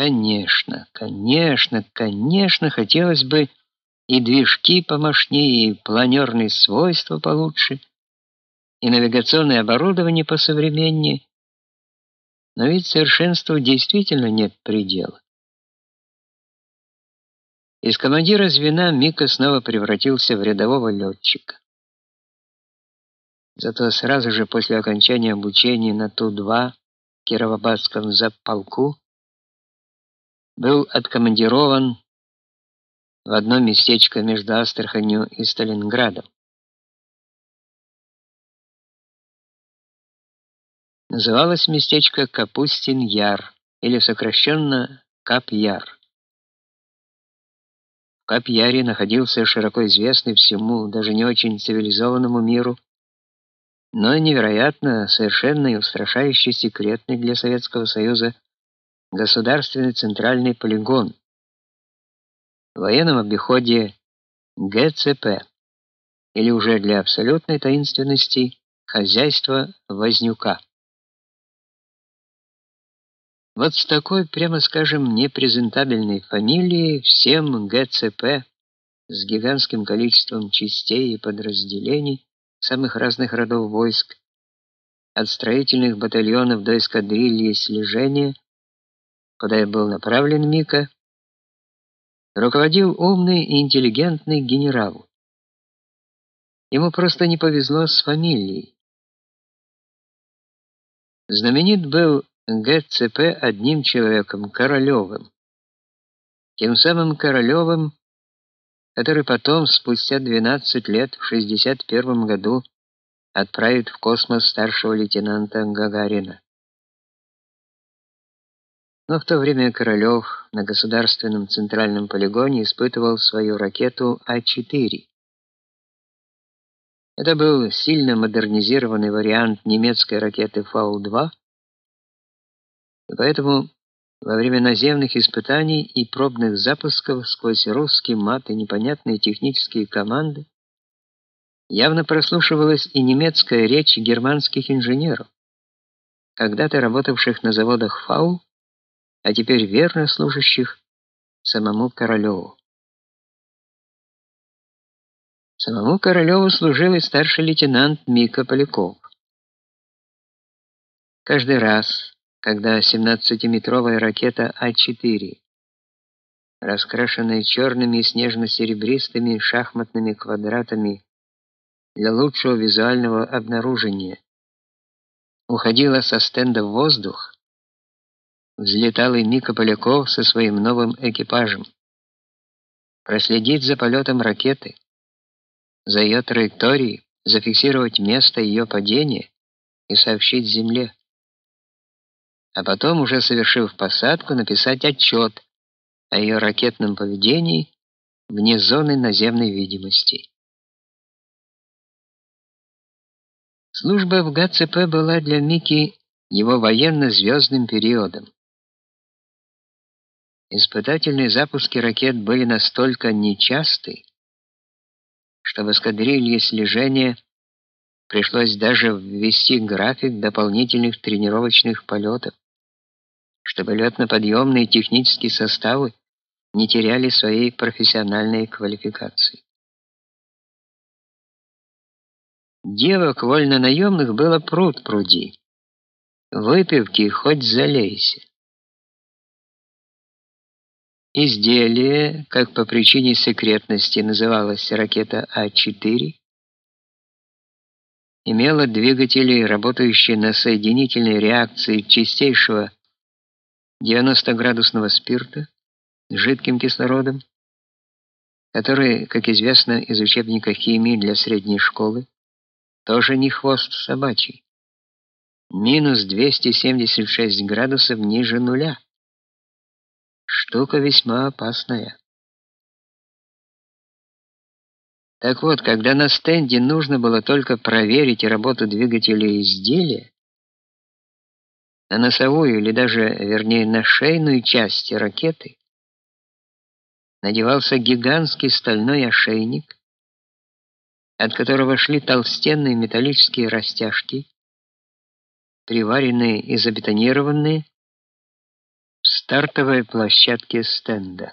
Конечно, конечно, конечно, хотелось бы и движки помощнее, и планерные свойства получше, и навигационное оборудование посовременнее. Но ведь совершенству действительно нет предела. Из командира звена Мика снова превратился в рядового летчика. Зато сразу же после окончания обучения на Ту-2 в Кировоградском запполку был откомандирован в одно местечко между Астраханью и Сталинградом. Называлось местечко Капустин-Яр или сокращенно Кап-Яр. В Кап-Яре находился широко известный всему, даже не очень цивилизованному миру, но невероятно совершенно и устрашающе секретный для Советского Союза государственный центральный полигон. В военном обиходе ГЦП или уже для абсолютной таинственности хозяйство Вознюка. Вот с такой, прямо скажем, непрезентабельной фамилией всем ГЦП с гигантским количеством частей и подразделений самых разных родов войск, от строительных батальонов до эскадрильи слежения, куда и был направлен Мика, руководил умный и интеллигентный генерал. Ему просто не повезло с фамилией. Знаменит был ГЦП одним человеком Королевым. Тем самым Королевым, который потом, спустя 12 лет, в 61 году, отправит в космос старшего лейтенанта Гагарина. Но в то время Королёв на государственном центральном полигоне испытывал свою ракету А4. Это был сильно модернизированный вариант немецкой ракеты Фау-2, и поэтому во время наземных испытаний и пробных запусков сквозь русский мат и непонятные технические команды явно прослушивалась и немецкая речь германских инженеров, когда-то работавших на заводах Фау, а теперь верно служащих самому Королеву. Самому Королеву служил и старший лейтенант Мика Поляков. Каждый раз, когда 17-метровая ракета А4, раскрашенная черными и снежно-серебристыми шахматными квадратами для лучшего визуального обнаружения, уходила со стенда в воздух, взлетал и Мика Поляков со своим новым экипажем. Проследить за полетом ракеты, за ее траекторией, зафиксировать место ее падения и сообщить Земле а потом, уже совершив посадку, написать отчет о ее ракетном поведении вне зоны наземной видимости. Служба в ГЦП была для Мики его военно-звездным периодом. Испытательные запуски ракет были настолько нечасты, что в эскадрилье слежения пришлось даже ввести график дополнительных тренировочных полетов чтобы летно-подъемные технические составы не теряли своей профессиональной квалификации. Девок вольно-наемных было пруд пруди. Выпивки хоть залейся. Изделие, как по причине секретности называлась ракета А4, имело двигатели, работающие на соединительной реакции чистейшего 90-градусного спирта с жидким кислородом, который, как известно из учебника химии для средней школы, тоже не хвост собачий. Минус 276 градусов ниже нуля. Штука весьма опасная. Так вот, когда на стенде нужно было только проверить работу двигателя изделия, на носовую или даже, вернее, на шейную часть ракеты надевался гигантский стальной ошейник, от которого шли толстенные металлические растяжки, приваренные и забетонированные стартовой площадке стенда.